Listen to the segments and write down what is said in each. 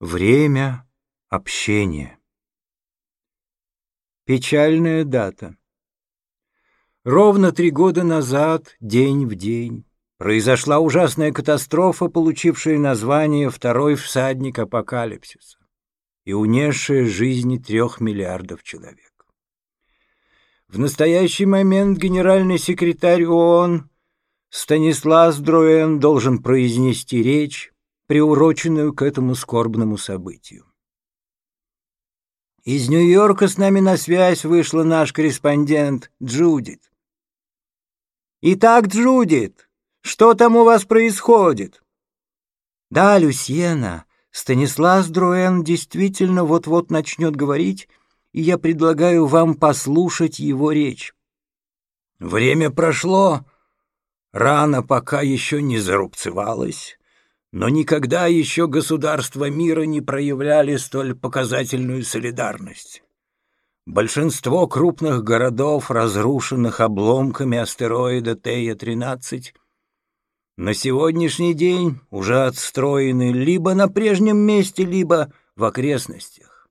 Время общения. Печальная дата. Ровно три года назад, день в день, произошла ужасная катастрофа, получившая название «Второй всадник апокалипсиса» и унесшая жизни трех миллиардов человек. В настоящий момент генеральный секретарь ООН Станислав Дроен должен произнести речь, приуроченную к этому скорбному событию. Из Нью-Йорка с нами на связь вышла наш корреспондент Джудит. «Итак, Джудит, что там у вас происходит?» «Да, Люсьена, Станислав Друэн действительно вот-вот начнет говорить, и я предлагаю вам послушать его речь». «Время прошло, рана пока еще не зарубцевалась». Но никогда еще государства мира не проявляли столь показательную солидарность. Большинство крупных городов, разрушенных обломками астероида Тея-13, на сегодняшний день уже отстроены либо на прежнем месте, либо в окрестностях.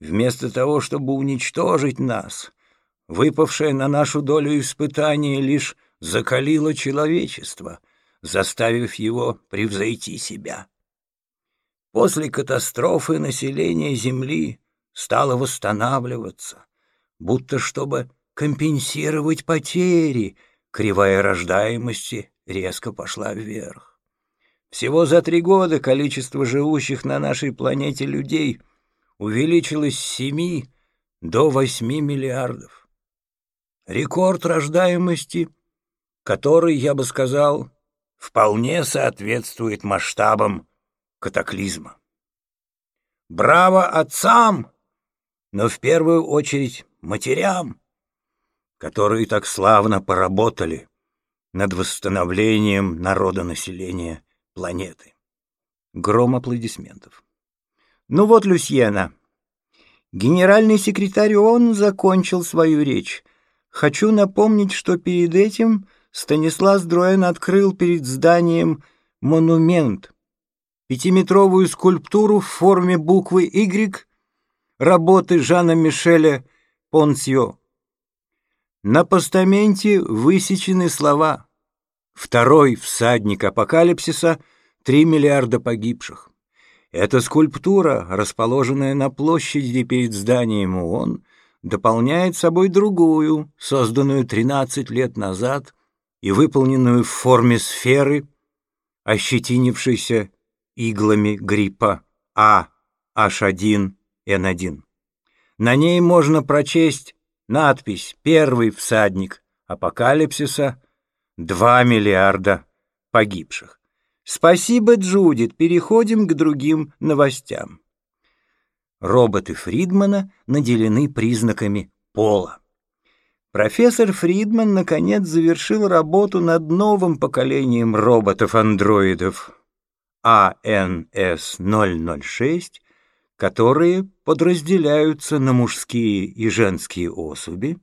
Вместо того, чтобы уничтожить нас, выпавшее на нашу долю испытание лишь закалило человечество — заставив его превзойти себя. После катастрофы население Земли стало восстанавливаться, будто чтобы компенсировать потери, кривая рождаемости резко пошла вверх. Всего за три года количество живущих на нашей планете людей увеличилось с семи до восьми миллиардов. Рекорд рождаемости, который, я бы сказал, вполне соответствует масштабам катаклизма. Браво отцам, но в первую очередь матерям, которые так славно поработали над восстановлением народонаселения планеты. Гром аплодисментов. Ну вот, Люсьена, генеральный секретарь ООН закончил свою речь. Хочу напомнить, что перед этим Станислав Дроен открыл перед зданием монумент, пятиметровую скульптуру в форме буквы «Y» работы Жана Мишеля Понсьо. На постаменте высечены слова «Второй всадник апокалипсиса, три миллиарда погибших». Эта скульптура, расположенная на площади перед зданием ООН, дополняет собой другую, созданную 13 лет назад и выполненную в форме сферы, ощетинившейся иглами гриппа А, H1N1. На ней можно прочесть надпись «Первый всадник апокалипсиса, 2 миллиарда погибших». Спасибо, Джудит, переходим к другим новостям. Роботы Фридмана наделены признаками пола. Профессор Фридман наконец завершил работу над новым поколением роботов-андроидов АНС-006, которые подразделяются на мужские и женские особи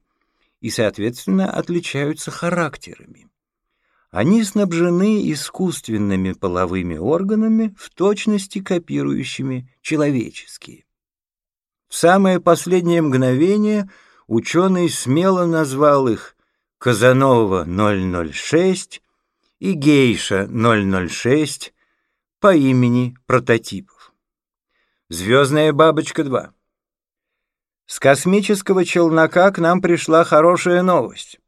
и, соответственно, отличаются характерами. Они снабжены искусственными половыми органами, в точности копирующими человеческие. В самое последнее мгновение – ученый смело назвал их Казанова 006 и Гейша 006 по имени прототипов. Звездная бабочка 2. С космического челнока к нам пришла хорошая новость.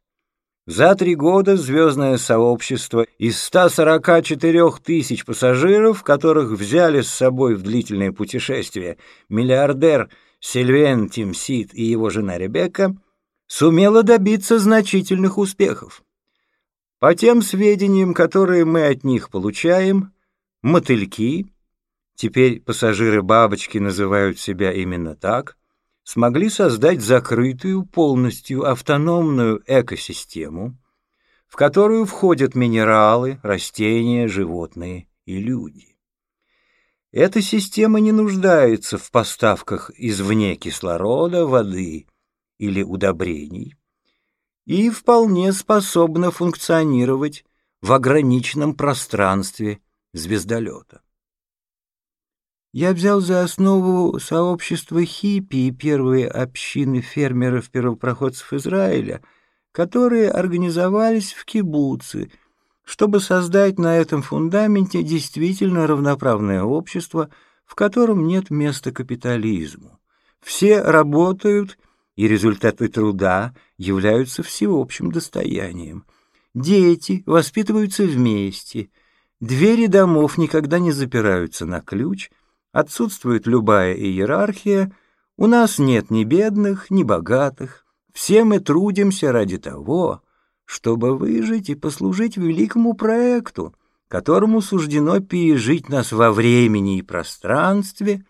За три года звездное сообщество из 144 тысяч пассажиров, которых взяли с собой в длительное путешествие миллиардер Сильвен Тимсит и его жена Ребекка, сумела добиться значительных успехов. По тем сведениям, которые мы от них получаем, мотыльки, теперь пассажиры-бабочки называют себя именно так, смогли создать закрытую, полностью автономную экосистему, в которую входят минералы, растения, животные и люди. Эта система не нуждается в поставках извне кислорода, воды или удобрений и вполне способна функционировать в ограниченном пространстве звездолета. Я взял за основу сообщество хиппи и первые общины фермеров-первопроходцев Израиля, которые организовались в кибуцы, чтобы создать на этом фундаменте действительно равноправное общество, в котором нет места капитализму. Все работают, и результаты труда являются всеобщим достоянием. Дети воспитываются вместе, двери домов никогда не запираются на ключ — отсутствует любая иерархия, у нас нет ни бедных, ни богатых. Все мы трудимся ради того, чтобы выжить и послужить великому проекту, которому суждено пережить нас во времени и пространстве,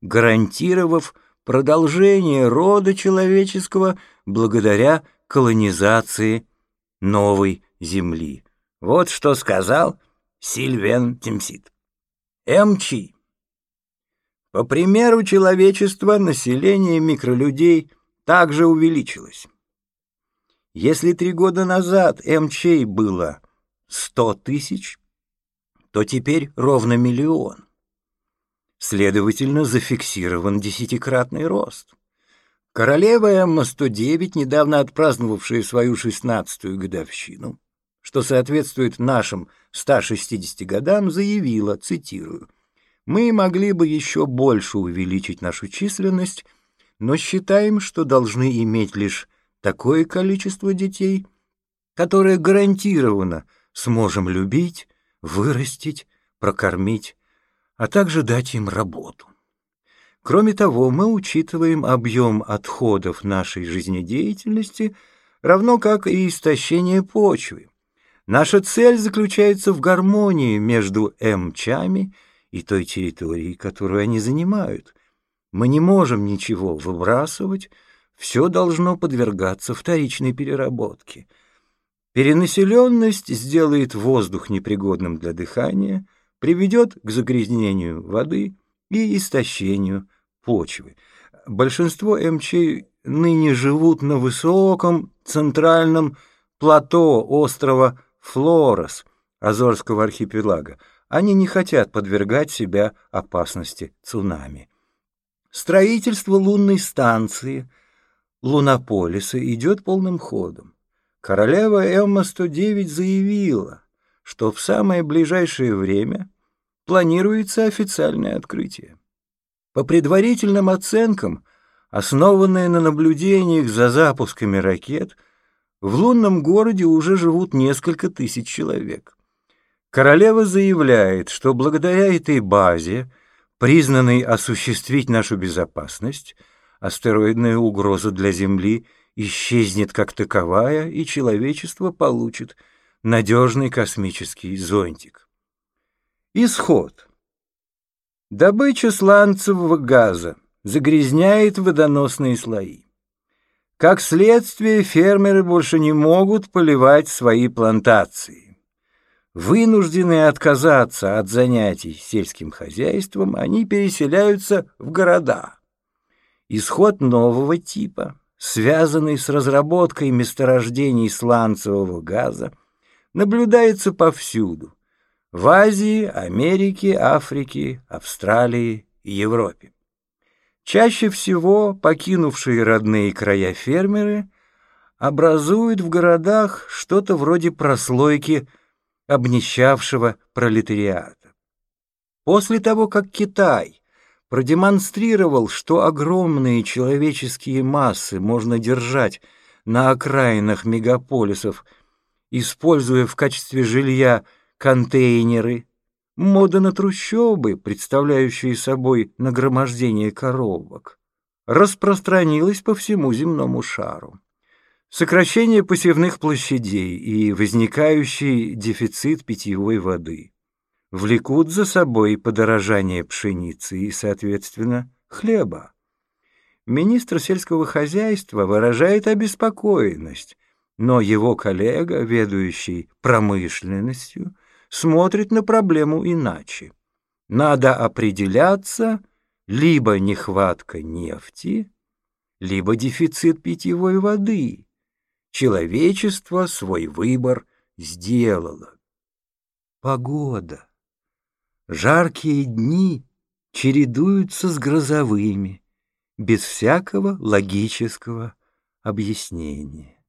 гарантировав продолжение рода человеческого благодаря колонизации новой Земли. Вот что сказал Сильвен Тимсит. МЧ по примеру человечества население микролюдей также увеличилось. Если три года назад МЧ было 100 тысяч, то теперь ровно миллион. Следовательно, зафиксирован десятикратный рост. Королева Эмма-109, недавно отпраздновавшая свою шестнадцатую годовщину, что соответствует нашим 160 годам, заявила, цитирую, мы могли бы еще больше увеличить нашу численность, но считаем, что должны иметь лишь такое количество детей, которое гарантированно сможем любить, вырастить, прокормить, а также дать им работу. Кроме того, мы учитываем объем отходов нашей жизнедеятельности, равно как и истощение почвы. Наша цель заключается в гармонии между МЧами и той территории, которую они занимают. Мы не можем ничего выбрасывать, все должно подвергаться вторичной переработке. Перенаселенность сделает воздух непригодным для дыхания, приведет к загрязнению воды и истощению почвы. Большинство МЧ ныне живут на высоком центральном плато острова Флорес Азорского архипелага, они не хотят подвергать себя опасности цунами. Строительство лунной станции Лунополиса идет полным ходом. Королева Эмма-109 заявила, что в самое ближайшее время планируется официальное открытие. По предварительным оценкам, основанные на наблюдениях за запусками ракет, в лунном городе уже живут несколько тысяч человек. Королева заявляет, что благодаря этой базе, признанной осуществить нашу безопасность, астероидная угроза для Земли исчезнет как таковая, и человечество получит надежный космический зонтик. Исход. Добыча сланцевого газа загрязняет водоносные слои. Как следствие, фермеры больше не могут поливать свои плантации. Вынужденные отказаться от занятий сельским хозяйством, они переселяются в города. Исход нового типа, связанный с разработкой месторождений сланцевого газа, наблюдается повсюду – в Азии, Америке, Африке, Австралии и Европе. Чаще всего покинувшие родные края фермеры образуют в городах что-то вроде прослойки – обнищавшего пролетариата. После того, как Китай продемонстрировал, что огромные человеческие массы можно держать на окраинах мегаполисов, используя в качестве жилья контейнеры, мода на трущобы, представляющие собой нагромождение коробок, распространилась по всему земному шару. Сокращение посевных площадей и возникающий дефицит питьевой воды влекут за собой подорожание пшеницы и, соответственно, хлеба. Министр сельского хозяйства выражает обеспокоенность, но его коллега, ведущий промышленностью, смотрит на проблему иначе. Надо определяться либо нехватка нефти, либо дефицит питьевой воды человечество свой выбор сделало. Погода. Жаркие дни чередуются с грозовыми, без всякого логического объяснения.